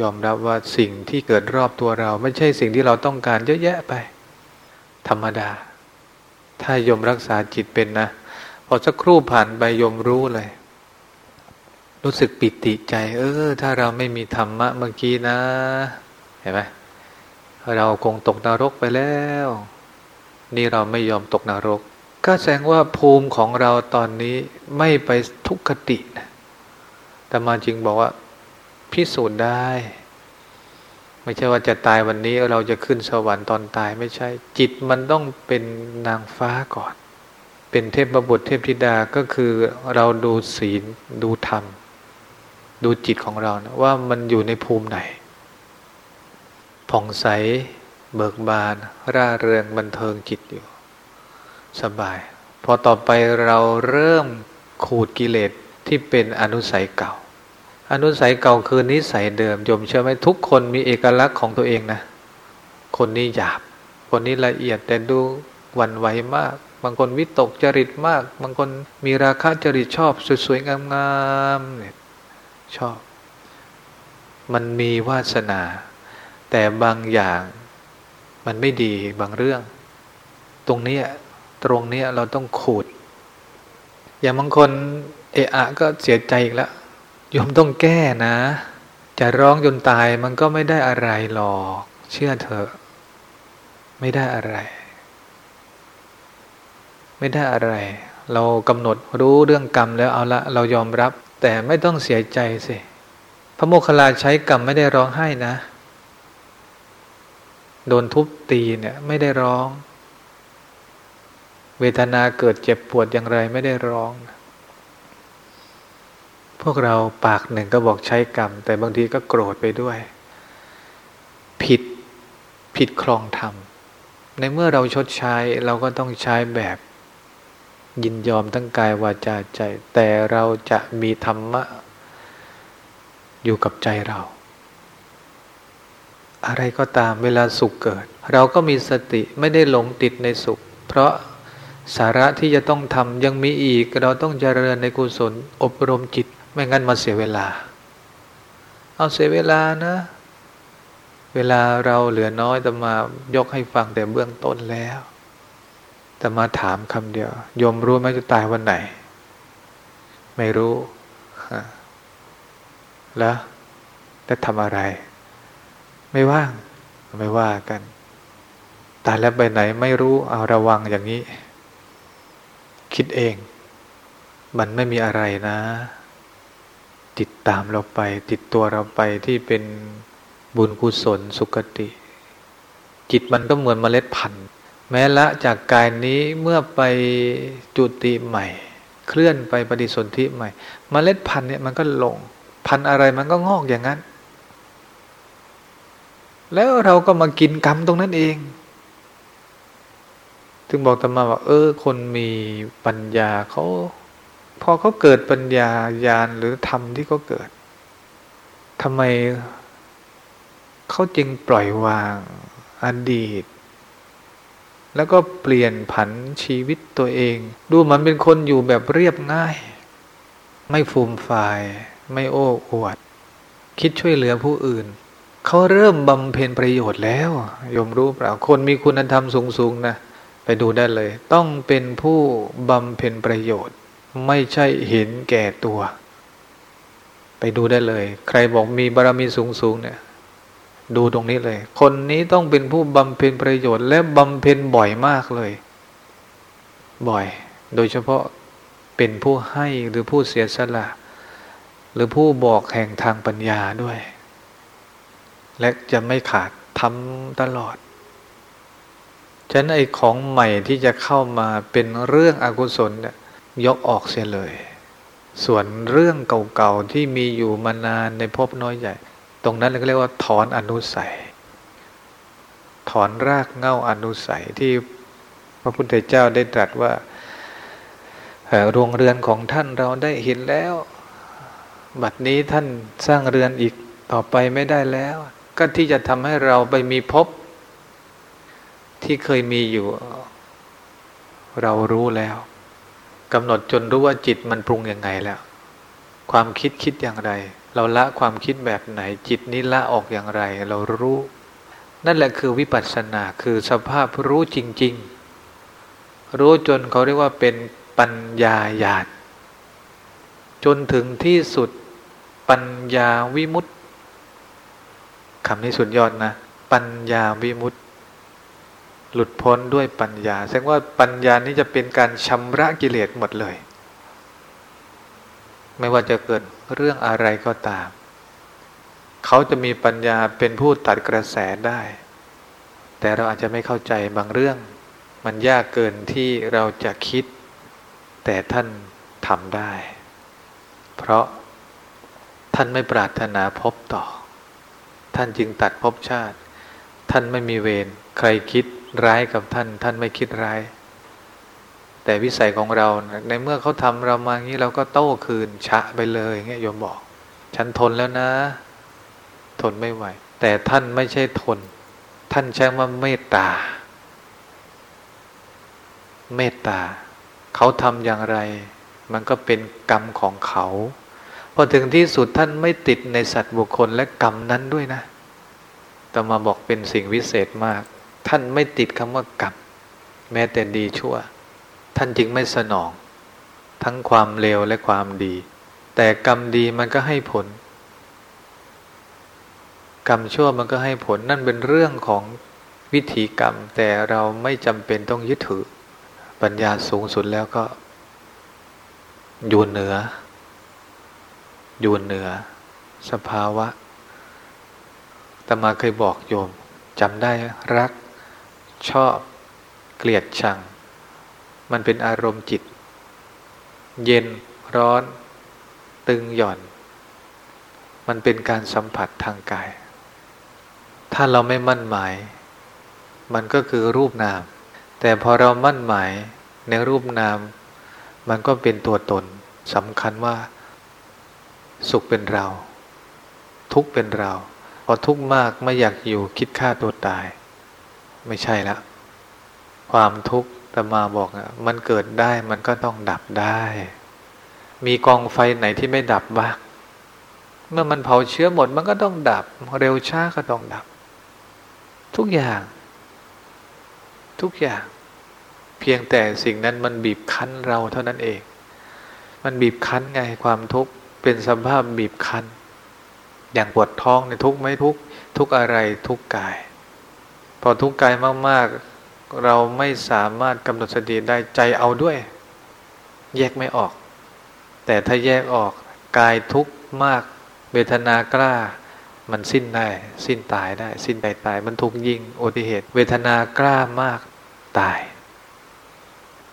ยอมรับว่าสิ่งที่เกิดรอบตัวเรา ไม่ใช่สิ่งที่เราต้องการเยอะแยะไป ธรรมดา ถ้ายมรักษาจิตเป็นนะ พอสักครู่ผ่านไปยมรู้เลย รู้สึกปิติใจ เออ ถ้าเราไม่มีธรรมะเมื่อกี้นะ เห็นไหมเราคงตกนรกไปแล้ว นี่เราไม่ยอมตกนรก ก็แสดงว่าภูมิของเราตอนนี้ไม่ไปทุกขตินะ แต่มาจริงบอกว่า พิสูจน์ได้ ไม่ใช่ว่าจะตายวันนี้เราจะขึ้นสวรรค์ตอนตายไม่ใช่ จิตมันต้องเป็นนางฟ้าก่อน เป็นเทพบุตรเทพธิดาก็คือเราดูศีลดูธรรม ดูจิตของเรานะว่ามันอยู่ในภูมิไหน ผ่องใส เบิกบาน ร่าเริงบันเทิงจิตอยู่ สบาย พอต่อไปเราเริ่มขูดกิเลสที่เป็นอนุสัยเก่า อนุสัยเก่าคือนิสัยเดิมโยมเชื่อไหมทุกคนมีเอกลักษณ์ของตัวเองนะ คนนี้หยาบ คนนี้ละเอียดแต่ดูวันไหวมาก บางคนวิตกจริตมาก บางคนมีราคะจริตชอบสวยๆงามๆเนี่ยชอบ มันมีวาสนา แต่บางอย่างมันไม่ดีบางเรื่อง ตรงนี้ตรงนี้เราต้องขูด อย่างบางคนเอะอะก็เสียใจอีกแล้ว ยมต้องแก้นะ จะร้องจนตายมันก็ไม่ได้อะไรหรอก เชื่อเถอะไม่ได้อะไร ไม่ได้อะไร เรากำหนดรู้เรื่องกรรมแล้วเอาละเรายอมรับ แต่ไม่ต้องเสียใจสิพระโมคคัลลาใช้กรรมไม่ได้ร้องไห้นะ โดนทุบตีเนี่ยไม่ได้ร้อง เวทนาเกิดเจ็บปวดอย่างไรไม่ได้ร้องนะ พวกเราปากหนึ่งก็บอกใช้กรรม แต่บางทีก็โกรธไปด้วย ผิดผิดคลองธรรม ในเมื่อเราชดใช้เราก็ต้องใช้แบบยินยอมทั้งกายวาจาใจ แต่เราจะมีธรรมะ อยู่กับใจเรา อะไรก็ตามเวลาสุขเกิด เราก็มีสติไม่ได้หลงติดในสุข เพราะสาระที่จะต้องทำยังมีอีก เราต้องเจริญในกุศลอบรมจิต ไม่งั้นมาเสียเวลา เอาเสียเวลานะ เวลาเราเหลือน้อยแต่มายกให้ฟังแต่เบื้องต้นแล้วแต่มาถามคำเดียว ยมรู้ไหมจะตายวันไหน ไม่รู้แล้วจะทำอะไร ไม่ว่าง ไม่ว่ากัน ตายแล้วไปไหนไม่รู้เอาระวังอย่างนี้ คิดเอง มันไม่มีอะไรนะ ติดตามเราไป ติดตัวเราไปที่เป็นบุญกุศลสุขติ จิตมันก็เหมือนเมล็ดพันธุ์แม้ละจากกายนี้เมื่อไปจุติใหม่ เคลื่อนไปปฏิสนธิใหม่เมล็ดพันธุ์เนี่ยมันก็ลง พันธุ์อะไรมันก็งอกอย่างนั้น แล้วเราก็มากินกรรมตรงนั้นเองถึงบอกตมาว่าเออ คนมีปัญญาเขา พอเขาเกิดปัญญาญาณหรือธรรมที่เขาเกิดทำไมเขาจึงปล่อยวางอดีต แล้วก็เปลี่ยนผันชีวิตตัวเอง ดูมันเป็นคนอยู่แบบเรียบง่าย ไม่ฟูมฟาย ไม่โอ้อวด คิดช่วยเหลือผู้อื่น เขาเริ่มบำเพ็ญประโยชน์แล้วยมรู้เปล่าคนมีคุณธรรมสูงๆนะ ไปดูได้เลย ต้องเป็นผู้บำเพ็ญประโยชน์ ไม่ใช่เห็นแก่ตัว ไปดูได้เลย ใครบอกมีบารมีสูงสูงเนี่ย ดูตรงนี้เลย คนนี้ต้องเป็นผู้บำเพ็ญประโยชน์ และบำเพ็ญบ่อยมากเลย บ่อย โดยเฉพาะเป็นผู้ให้หรือผู้เสียสละ หรือผู้บอกแห่งทางปัญญาด้วย และจะไม่ขาดทำตลอดฉะนั้นไอ้ของใหม่ที่จะเข้ามาเป็นเรื่องอกุศลเนี่ย ยกออกเสียเลย ส่วนเรื่องเก่าๆที่มีอยู่มานานในภพน้อยใหญ่ ตรงนั้นเราเรียกว่าถอนอนุสัย ถอนรากเง้าอนุสัยที่พระพุทธเจ้าได้ตรัสว่าโรงเรือนของท่านเราได้เห็นแล้ว บัดนี้ท่านสร้างเรือนอีกต่อไปไม่ได้แล้ว ก็ที่จะทำให้เราไปมีภพที่เคยมีอยู่ เรารู้แล้ว กำหนดจนรู้ว่าจิตมันปรุงยังไงแล้ว ความคิดคิดอย่างไร เราละความคิดแบบไหนจิตนี้ละออกอย่างไร เรารู้ นั่นแหละคือวิปัสสนาคือสภาพรู้จริง ๆ รู้จนเขาเรียกว่าเป็นปัญญาญาณจนถึงที่สุดปัญญาวิมุตติคำนี้สุดยอดนะ ปัญญาวิมุตติ หลุดพ้นด้วยปัญญา แสดงว่าปัญญานี้จะเป็นการชำระกิเลสหมดเลย ไม่ว่าจะเกิดเรื่องอะไรก็ตาม เขาจะมีปัญญาเป็นผู้ตัดกระแสได้ แต่เราอาจจะไม่เข้าใจบางเรื่อง มันยากเกินที่เราจะคิด แต่ท่านทำได้ เพราะท่านไม่ปรารถนาพบต่อ ท่านจึงตัดภพชาติ ท่านไม่มีเวรใครคิด ร้ายกับท่าน ท่านไม่คิดร้าย แต่วิสัยของเราในเมื่อเขาทำเรามางี้เราก็โต้คืนชะไปเลยเงี้ยโยมบอก ฉันทนแล้วนะ ทนไม่ไหว แต่ท่านไม่ใช่ทน ท่านใช้ว่าเมตตา เมตตา เขาทำอย่างไร มันก็เป็นกรรมของเขาพอถึงที่สุดท่านไม่ติดในสัตว์บุคคลและกรรมนั้นด้วยนะแต่มาบอกเป็นสิ่งวิเศษมาก ท่านไม่ติดคำว่ากรรมแม้แต่ดีชั่ว ท่านจึงไม่สนอง ทั้งความเลวและความดี แต่กรรมดีมันก็ให้ผล กรรมชั่วมันก็ให้ผลนั่นเป็นเรื่องของวิธีกรรม แต่เราไม่จำเป็นต้องยึดถือ ปัญญาสูงสุดแล้วก็ อยู่เหนือ อยู่เหนือ สภาวะตมาเคยบอกโยมจำได้รัก ชอบ เกลียดชัง มันเป็นอารมณ์จิต เย็นร้อน ตึงหย่อน มันเป็นการสัมผัสทางกาย ถ้าเราไม่มั่นหมาย มันก็คือรูปนาม แต่พอเรามั่นหมายในรูปนาม มันก็เป็นตัวตนสำคัญว่า สุขเป็นเรา ทุกข์เป็นเรา พอทุกข์มากไม่อยากอยู่คิดฆ่าตัวตาย ไม่ใช่ละ ความทุกข์ตมาบอกอะมันเกิดได้มันก็ต้องดับได้ มีกองไฟไหนที่ไม่ดับบ้างเมื่อมันเผาเชื้อหมดมันก็ต้องดับ เร็วช้าก็ต้องดับ ทุกอย่าง ทุกอย่าง เพียงแต่สิ่งนั้นมันบีบคั้นเราเท่านั้นเอง มันบีบคั้นไงความทุกข์เป็นสภาพบีบคั้น อย่างปวดท้องในทุกไม่ทุกทุกอะไรทุกกาย พอทุกข์กายมาก ๆ เราไม่สามารถกำหนดสติได้ใจเอาด้วย แยกไม่ออก แต่ถ้าแยกออกกายทุกข์มาก เวทนากล้า มันสิ้นได้ สิ้นตายได้ สิ้นตายตาย มันทุกยิงอุบัติเหตุ เวทนากล้ามากตาย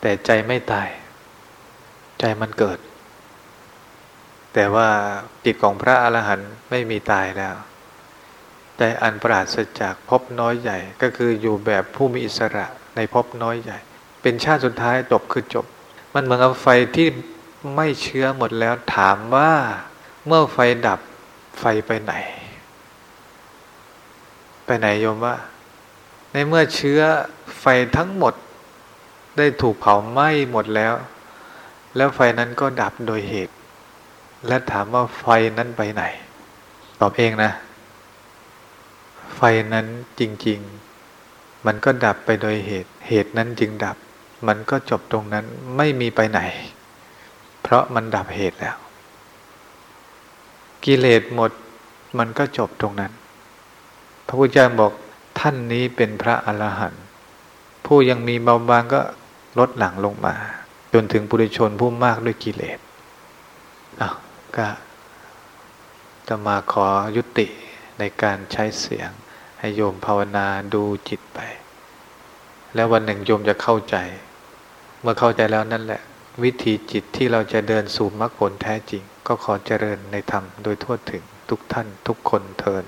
แต่ใจไม่ตาย ใจมันเกิด แต่ว่าจิตของพระอรหันต์ไม่มีตายแล้ว แต่อันปราศจากภพน้อยใหญ่ ก็คืออยู่แบบผู้มีอิสระในภพน้อยใหญ่ เป็นชาติสุดท้ายจบคือจบ มันเหมือนกับไฟที่ไม่เชื้อหมดแล้วถามว่าเมื่อไฟดับไฟไปไหน ไปไหนโยมว่า ในเมื่อเชื้อไฟทั้งหมด ได้ถูกเผาไหม้หมดแล้ว แล้วไฟนั้นก็ดับโดยเหตุ และถามว่าไฟนั้นไปไหน ตอบเองนะ ฟนั้นจริง ๆ มันก็ดับไปโดยเหตุ เหตุนั้นจึงดับ มันก็จบตรงนั้นไม่มีไปไหน เพราะมันดับเหตุแล้ว กิเลสหมดมันก็จบตรงนั้น พระพุทธเจ้าบอกท่านนี้เป็นพระอรหันต์ผู้ยังมีเบาบางก็ลดหลังลงมา จนถึงปุถุชนผู้มากด้วยกิเลสอ้าวก็จะมาขอยุติในการใช้เสียง ให้โยมภาวนาดูจิตไป แล้ววันหนึ่งโยมจะเข้าใจ เมื่อเข้าใจแล้วนั่นแหละ วิธีจิตที่เราจะเดินสู่มรรคผลแท้จริง ก็ขอเจริญในธรรมโดยทั่วถึงทุกท่านทุกคนเทิน